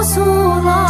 告诉我。